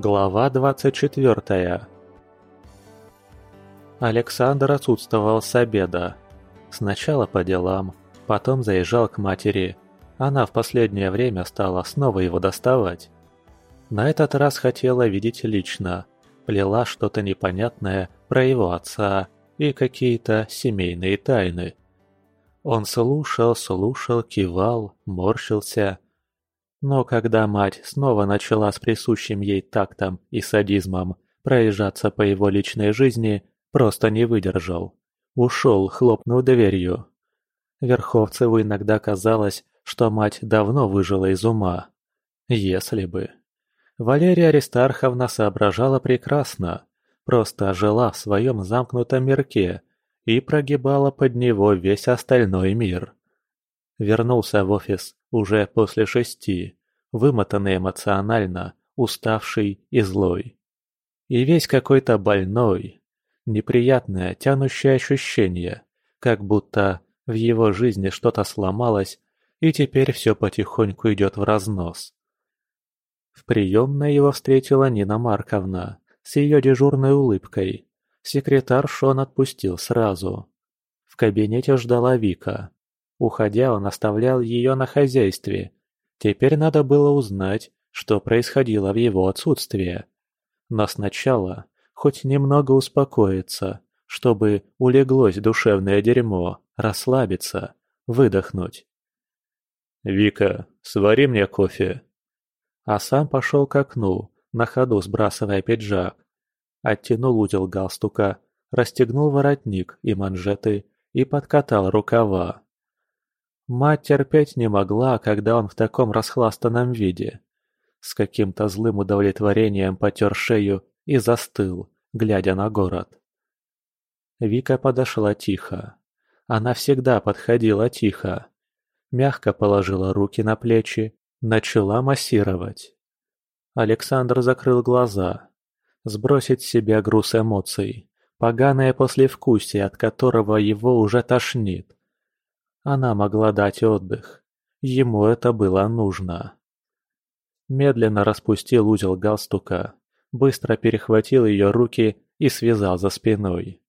Глава 24 Александр отсутствовал с обеда. Сначала по делам, потом заезжал к матери. Она в последнее время стала снова его доставать. На этот раз хотела видеть лично. Плела что-то непонятное про его отца и какие-то семейные тайны. Он слушал, слушал, кивал, морщился – но когда мать снова начала с присущим ей тактом и садизмом проезжаться по его личной жизни, просто не выдержал. Ушел, хлопнув дверью. Верховцеву иногда казалось, что мать давно выжила из ума. Если бы. Валерия Аристарховна соображала прекрасно, просто жила в своем замкнутом мирке и прогибала под него весь остальной мир. Вернулся в офис уже после шести, вымотанный эмоционально, уставший и злой. И весь какой-то больной. Неприятное, тянущее ощущение, как будто в его жизни что-то сломалось, и теперь все потихоньку идет в разнос. В приемной его встретила Нина Марковна с ее дежурной улыбкой. Секретаршу он отпустил сразу. В кабинете ждала Вика. Уходя, он оставлял ее на хозяйстве. Теперь надо было узнать, что происходило в его отсутствие. Но сначала хоть немного успокоиться, чтобы улеглось душевное дерьмо, расслабиться, выдохнуть. «Вика, свари мне кофе». А сам пошел к окну, на ходу сбрасывая пиджак. Оттянул узел галстука, расстегнул воротник и манжеты и подкатал рукава. Мать терпеть не могла, когда он в таком расхластанном виде. С каким-то злым удовлетворением потер шею и застыл, глядя на город. Вика подошла тихо. Она всегда подходила тихо. Мягко положила руки на плечи, начала массировать. Александр закрыл глаза. Сбросить с себя груз эмоций, поганое послевкусие, от которого его уже тошнит. Она могла дать отдых. Ему это было нужно. Медленно распустил узел галстука, быстро перехватил ее руки и связал за спиной.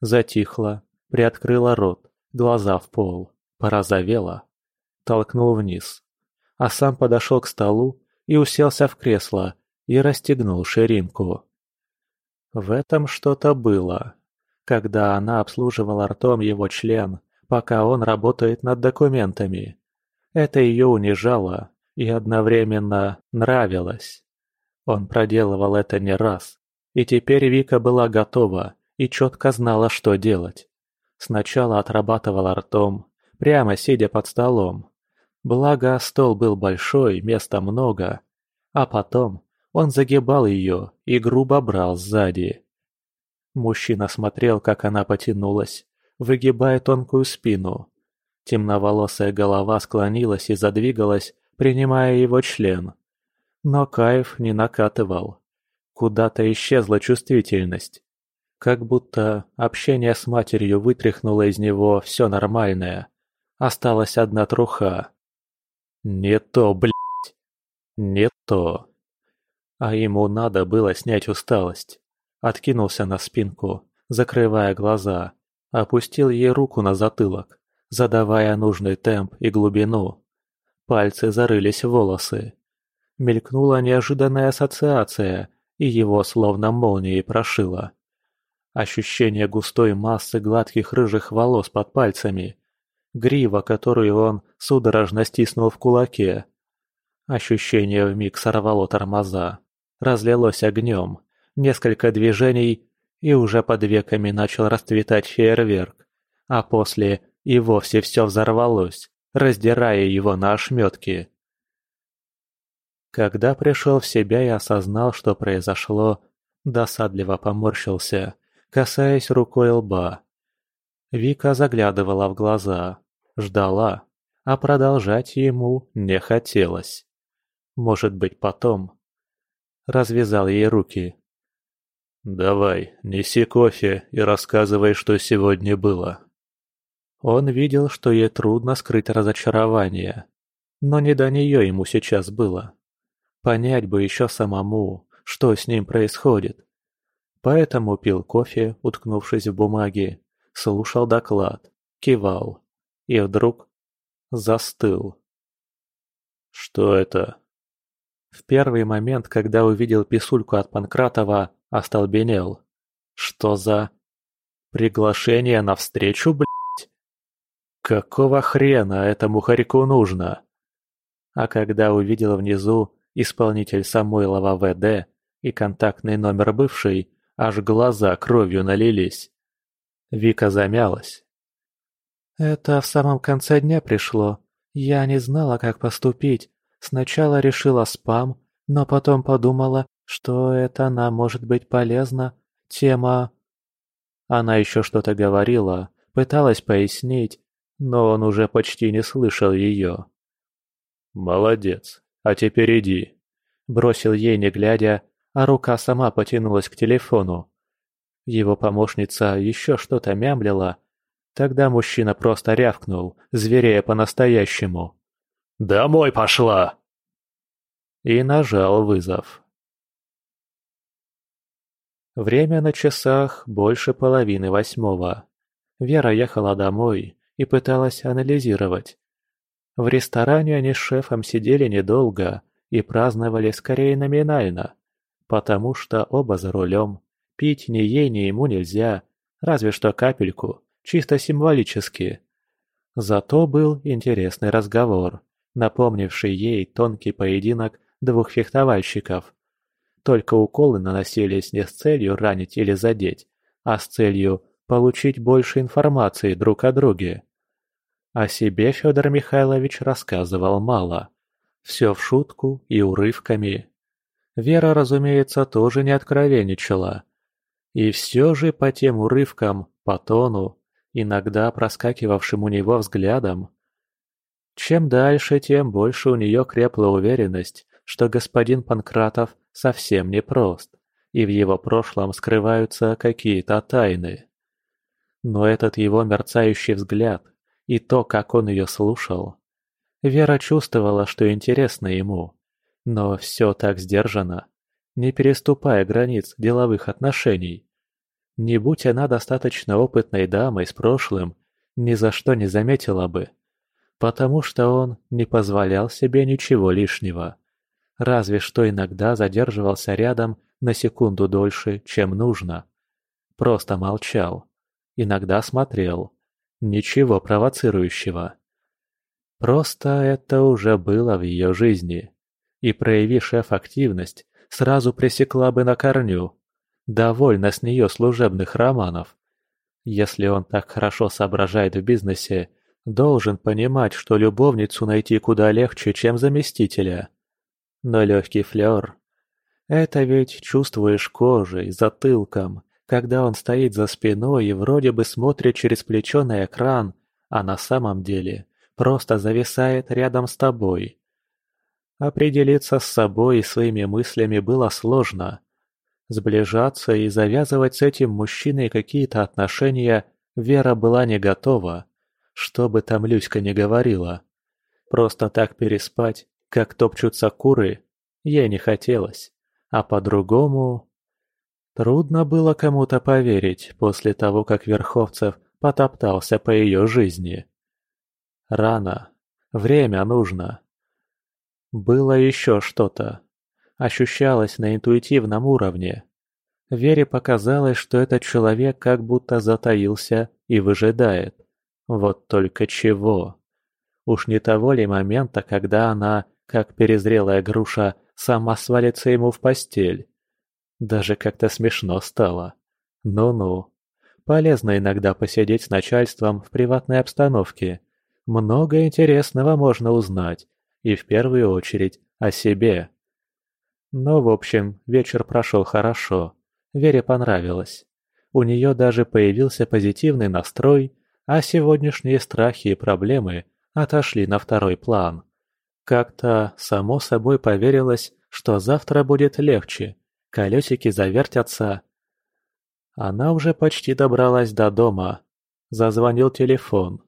Затихла, приоткрыла рот, глаза в пол, порозовела. Толкнул вниз. А сам подошел к столу и уселся в кресло и расстегнул ширинку. В этом что-то было. Когда она обслуживала ртом его член, пока он работает над документами. Это ее унижало и одновременно нравилось. Он проделывал это не раз, и теперь Вика была готова и четко знала, что делать. Сначала отрабатывала ртом, прямо сидя под столом. Благо, стол был большой, места много. А потом он загибал ее и грубо брал сзади. Мужчина смотрел, как она потянулась, выгибая тонкую спину. Темноволосая голова склонилась и задвигалась, принимая его член. Но кайф не накатывал. Куда-то исчезла чувствительность. Как будто общение с матерью вытряхнуло из него все нормальное. Осталась одна труха. Не то, блядь. Не то. А ему надо было снять усталость. Откинулся на спинку, закрывая глаза. Опустил ей руку на затылок, задавая нужный темп и глубину. Пальцы зарылись в волосы. Мелькнула неожиданная ассоциация, и его словно молнией прошило. Ощущение густой массы гладких рыжих волос под пальцами. Грива, которую он судорожно стиснул в кулаке. Ощущение вмиг сорвало тормоза. Разлилось огнем. Несколько движений, и уже под веками начал расцветать фейерверк, а после и вовсе все взорвалось, раздирая его на ошметки. Когда пришел в себя и осознал, что произошло, досадливо поморщился, касаясь рукой лба. Вика заглядывала в глаза, ждала, а продолжать ему не хотелось. Может быть, потом. Развязал ей руки, «Давай, неси кофе и рассказывай, что сегодня было». Он видел, что ей трудно скрыть разочарование. Но не до нее ему сейчас было. Понять бы еще самому, что с ним происходит. Поэтому пил кофе, уткнувшись в бумаги, слушал доклад, кивал и вдруг застыл. «Что это?» В первый момент, когда увидел писульку от Панкратова, остолбенел. «Что за...» «Приглашение на встречу, блядь?» «Какого хрена этому хорьку нужно?» А когда увидел внизу исполнитель Самойлова ВД и контактный номер бывшей, аж глаза кровью налились. Вика замялась. «Это в самом конце дня пришло. Я не знала, как поступить. Сначала решила спам, но потом подумала, что это нам может быть полезно. Тема...» Она еще что-то говорила, пыталась пояснить, но он уже почти не слышал ее. «Молодец, а теперь иди», — бросил ей не глядя, а рука сама потянулась к телефону. Его помощница еще что-то мямлила. Тогда мужчина просто рявкнул, зверея по-настоящему. «Домой пошла!» И нажал вызов. Время на часах больше половины восьмого. Вера ехала домой и пыталась анализировать. В ресторане они с шефом сидели недолго и праздновали скорее номинально потому что оба за рулем. Пить ни ей, ни ему нельзя, разве что капельку, чисто символически. Зато был интересный разговор, напомнивший ей тонкий поединок двух фехтовальщиков. Только уколы наносились не с целью ранить или задеть, а с целью получить больше информации друг о друге. О себе Федор Михайлович рассказывал мало. Все в шутку и урывками. Вера, разумеется, тоже не откровенничала. И все же по тем урывкам, по тону, иногда проскакивавшим у него взглядом, чем дальше, тем больше у нее крепла уверенность, что господин Панкратов совсем не прост, и в его прошлом скрываются какие-то тайны. Но этот его мерцающий взгляд и то, как он ее слушал, Вера чувствовала, что интересно ему. Но все так сдержанно, не переступая границ деловых отношений. Не будь она достаточно опытной дамой с прошлым, ни за что не заметила бы. Потому что он не позволял себе ничего лишнего. Разве что иногда задерживался рядом на секунду дольше, чем нужно. Просто молчал. Иногда смотрел. Ничего провоцирующего. Просто это уже было в ее жизни и, прояви шеф активность, сразу пресекла бы на корню. Довольно с нее служебных романов. Если он так хорошо соображает в бизнесе, должен понимать, что любовницу найти куда легче, чем заместителя. Но легкий флер – это ведь чувствуешь кожей, затылком, когда он стоит за спиной и вроде бы смотрит через плечо на экран, а на самом деле просто зависает рядом с тобой. Определиться с собой и своими мыслями было сложно. Сближаться и завязывать с этим мужчиной какие-то отношения Вера была не готова, что бы там Люська не говорила. Просто так переспать, как топчутся куры, ей не хотелось. А по-другому... Трудно было кому-то поверить после того, как Верховцев потоптался по ее жизни. Рано. Время нужно. Было еще что-то. Ощущалось на интуитивном уровне. Вере показалось, что этот человек как будто затаился и выжидает. Вот только чего? Уж не того ли момента, когда она, как перезрелая груша, сама свалится ему в постель? Даже как-то смешно стало. Ну-ну. Полезно иногда посидеть с начальством в приватной обстановке. Много интересного можно узнать и в первую очередь о себе. Но, в общем, вечер прошел хорошо. Вере понравилось. У нее даже появился позитивный настрой, а сегодняшние страхи и проблемы отошли на второй план. Как-то само собой поверилось, что завтра будет легче, колесики завертятся. Она уже почти добралась до дома. Зазвонил телефон.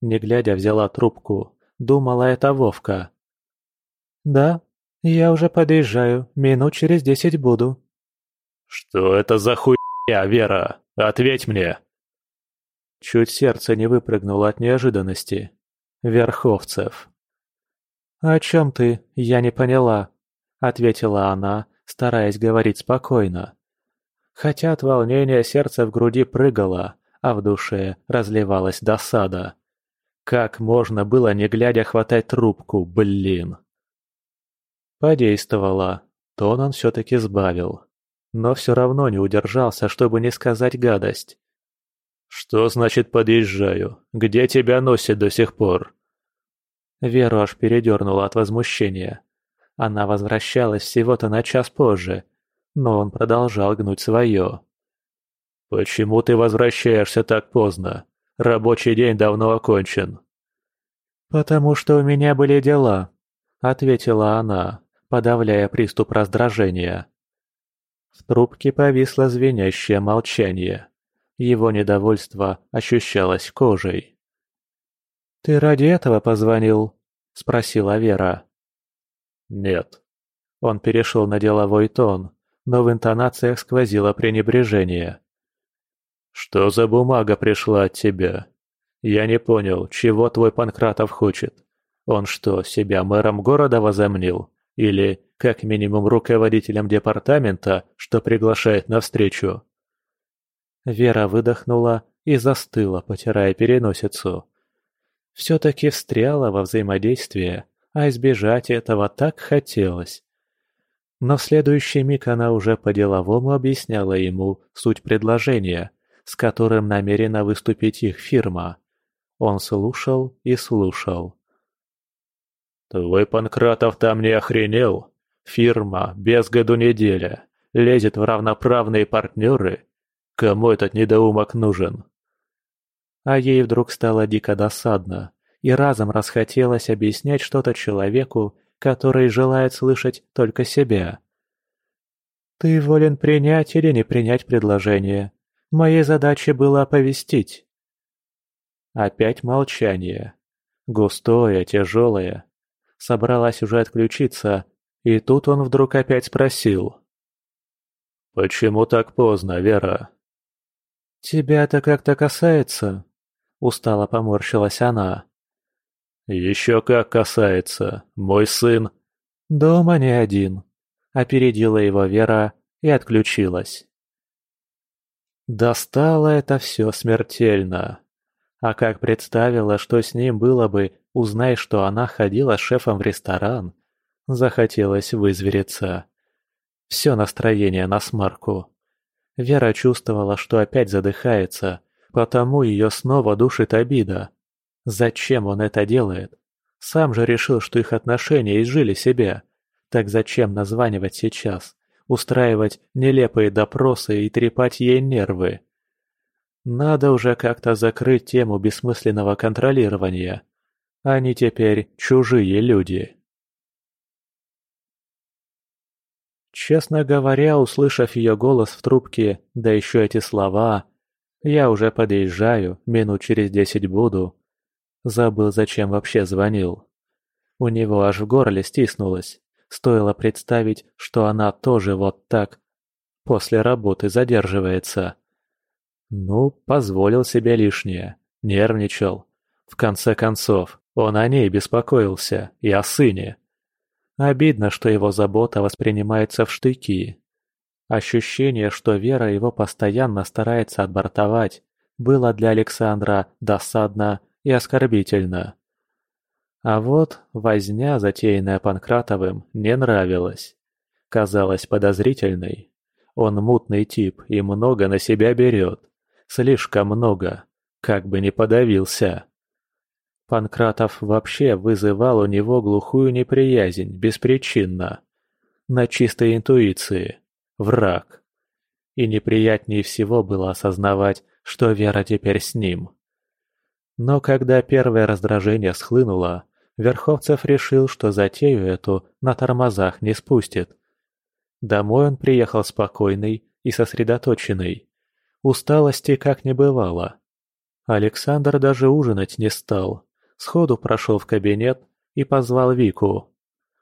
Не глядя взяла трубку. Думала, это Вовка. «Да?» «Я уже подъезжаю, минут через десять буду». «Что это за хуйня, Вера? Ответь мне!» Чуть сердце не выпрыгнуло от неожиданности. Верховцев. «О чем ты? Я не поняла», — ответила она, стараясь говорить спокойно. Хотя от волнения сердце в груди прыгало, а в душе разливалась досада. Как можно было, не глядя, хватать трубку, блин? Подействовало. Тон он все-таки сбавил. Но все равно не удержался, чтобы не сказать гадость. «Что значит подъезжаю? Где тебя носит до сих пор?» Веру аж передернула от возмущения. Она возвращалась всего-то на час позже, но он продолжал гнуть свое. «Почему ты возвращаешься так поздно? Рабочий день давно окончен». «Потому что у меня были дела», — ответила она, подавляя приступ раздражения. В трубке повисло звенящее молчание. Его недовольство ощущалось кожей. «Ты ради этого позвонил?» – спросила Вера. «Нет». Он перешел на деловой тон, но в интонациях сквозило пренебрежение. «Что за бумага пришла от тебя? Я не понял, чего твой Панкратов хочет. Он что, себя мэром города возомнил? Или, как минимум, руководителем департамента, что приглашает на встречу?» Вера выдохнула и застыла, потирая переносицу. Все-таки встряла во взаимодействие, а избежать этого так хотелось. Но в следующий миг она уже по-деловому объясняла ему суть предложения, с которым намерена выступить их фирма. Он слушал и слушал. «Твой Панкратов там не охренел? Фирма без году неделя, лезет в равноправные партнеры Кому этот недоумок нужен? А ей вдруг стало дико досадно, и разом расхотелось объяснять что-то человеку, который желает слышать только себя. «Ты волен принять или не принять предложение. Моей задачей было оповестить». Опять молчание. Густое, тяжелое. Собралась уже отключиться, и тут он вдруг опять спросил. «Почему так поздно, Вера?» «Тебя это как-то касается?» – устало поморщилась она. «Еще как касается. Мой сын...» «Дома не один», – опередила его Вера и отключилась. Достало это все смертельно. А как представила, что с ним было бы, узнай, что она ходила с шефом в ресторан, захотелось вызвериться. Все настроение на смарку. Вера чувствовала, что опять задыхается, потому ее снова душит обида. Зачем он это делает? Сам же решил, что их отношения изжили себя. Так зачем названивать сейчас? Устраивать нелепые допросы и трепать ей нервы? Надо уже как-то закрыть тему бессмысленного контролирования. Они теперь чужие люди. Честно говоря, услышав ее голос в трубке, да еще эти слова «Я уже подъезжаю, минут через десять буду», забыл, зачем вообще звонил. У него аж в горле стиснулось. Стоило представить, что она тоже вот так после работы задерживается. Ну, позволил себе лишнее, нервничал. В конце концов, он о ней беспокоился и о сыне. Обидно, что его забота воспринимается в штыки. Ощущение, что Вера его постоянно старается отбортовать, было для Александра досадно и оскорбительно. А вот возня, затеянная Панкратовым, не нравилась. Казалась подозрительной. Он мутный тип и много на себя берет. Слишком много. Как бы не подавился. Панкратов вообще вызывал у него глухую неприязнь, беспричинно. На чистой интуиции. Враг. И неприятнее всего было осознавать, что Вера теперь с ним. Но когда первое раздражение схлынуло, Верховцев решил, что затею эту на тормозах не спустит. Домой он приехал спокойный и сосредоточенный. Усталости как не бывало. Александр даже ужинать не стал, сходу прошел в кабинет и позвал Вику.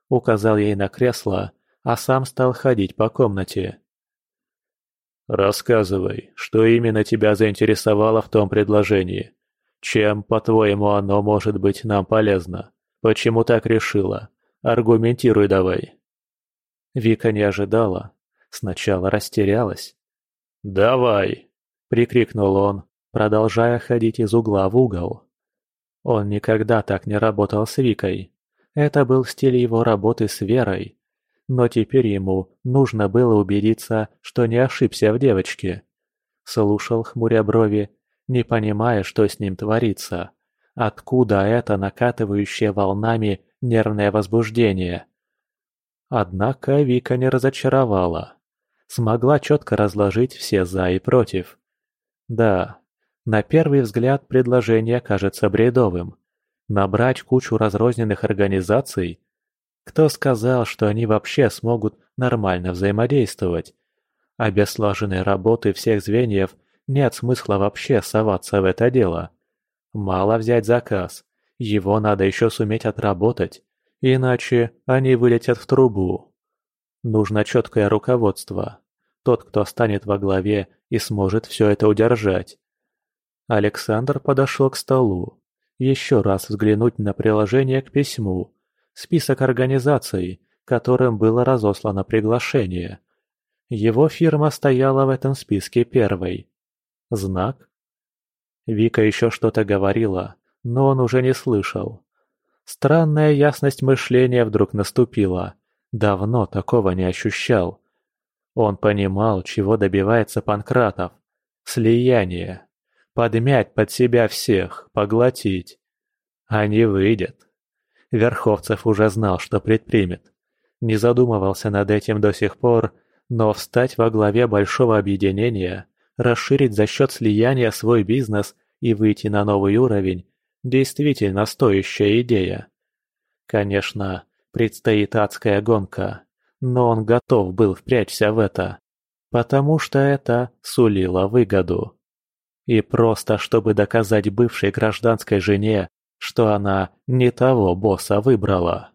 указал ей на кресло, а сам стал ходить по комнате. «Рассказывай, что именно тебя заинтересовало в том предложении? Чем, по-твоему, оно может быть нам полезно? Почему так решила? Аргументируй давай». Вика не ожидала. Сначала растерялась. «Давай!» – прикрикнул он, продолжая ходить из угла в угол. Он никогда так не работал с Викой. Это был стиль его работы с Верой. Но теперь ему нужно было убедиться, что не ошибся в девочке. Слушал, хмуря брови, не понимая, что с ним творится. Откуда это накатывающее волнами нервное возбуждение? Однако Вика не разочаровала. Смогла четко разложить все «за» и «против». Да, на первый взгляд предложение кажется бредовым. Набрать кучу разрозненных организаций? Кто сказал, что они вообще смогут нормально взаимодействовать? А без слаженной работы всех звеньев нет смысла вообще соваться в это дело. Мало взять заказ, его надо еще суметь отработать, иначе они вылетят в трубу. Нужно четкое руководство. Тот, кто станет во главе и сможет все это удержать. Александр подошел к столу. Еще раз взглянуть на приложение к письму. Список организаций, которым было разослано приглашение. Его фирма стояла в этом списке первой. Знак? Вика еще что-то говорила, но он уже не слышал. Странная ясность мышления вдруг наступила. Давно такого не ощущал. Он понимал, чего добивается Панкратов. Слияние. Подмять под себя всех, поглотить. А не выйдет. Верховцев уже знал, что предпримет. Не задумывался над этим до сих пор, но встать во главе большого объединения расширить за счет слияния свой бизнес и выйти на новый уровень – действительно стоящая идея. Конечно, предстоит адская гонка, но он готов был впрячься в это, потому что это сулило выгоду. И просто чтобы доказать бывшей гражданской жене, что она не того босса выбрала.